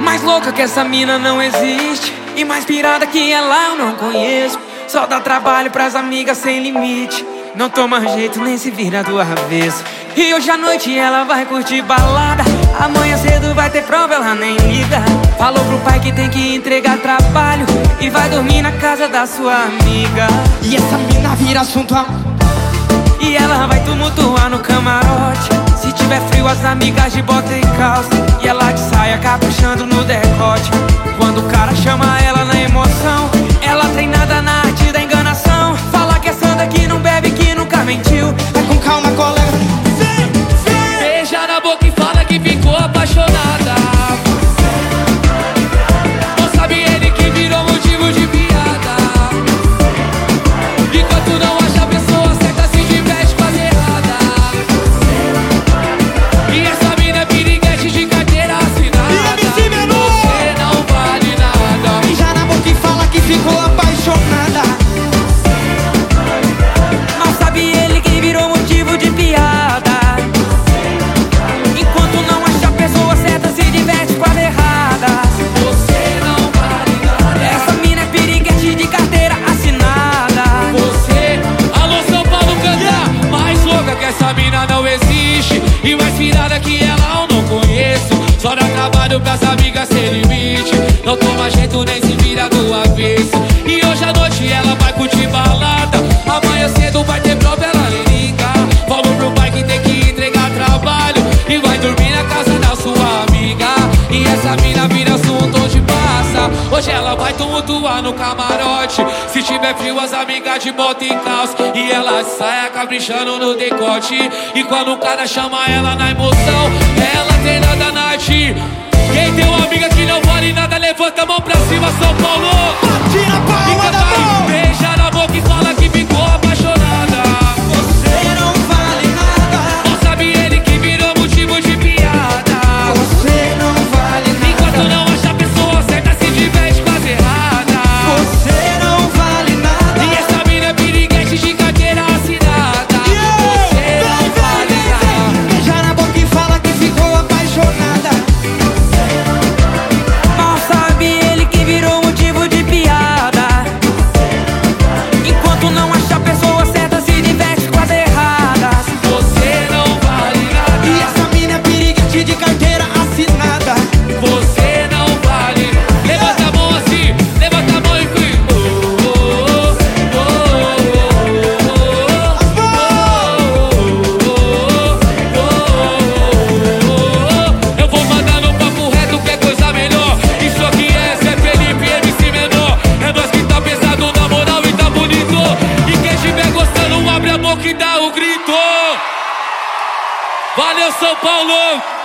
Mais louca que essa mina não existe. E mais pirada que ela eu não conheço. Só dá trabalho pras amigas sem limite. Não toma jeito nem se vira do avesso. E hoje à noite ela vai curtir balada. Amanhã cedo vai ter prova, ela nem liga. Falou pro pai que tem que entregar trabalho. E vai dormir na casa da sua amiga. E essa mina vira assunto a... E ela vai tumultuar no camarote. Se tiver frio, as amigas de bota e calça. E ela de saia caprichando no decote. Quando o cara chama ela na emoção, ela treinada na arte da enganação. Fala que é santa que não bebe, que nunca mentiu. Vai com calma, colega Beija na boca e trabalho pras amigas sem limite Não toma jeito nem se vira do avesso. E hoje à noite ela vai curtir balada. Amanhã cedo vai ter prova, ela liga. Falou pro pai que tem que entregar trabalho. E vai dormir na casa da sua amiga. E essa mina vira assunto onde passa. Hoje ela vai tumultuar no camarote. Se tiver frio as amigas de bota e calça E ela sai caprichando no decote. E quando o cara chama ela na emoção Ela tem nada na arte mão pra cima São Paulo Valeu São Paulo!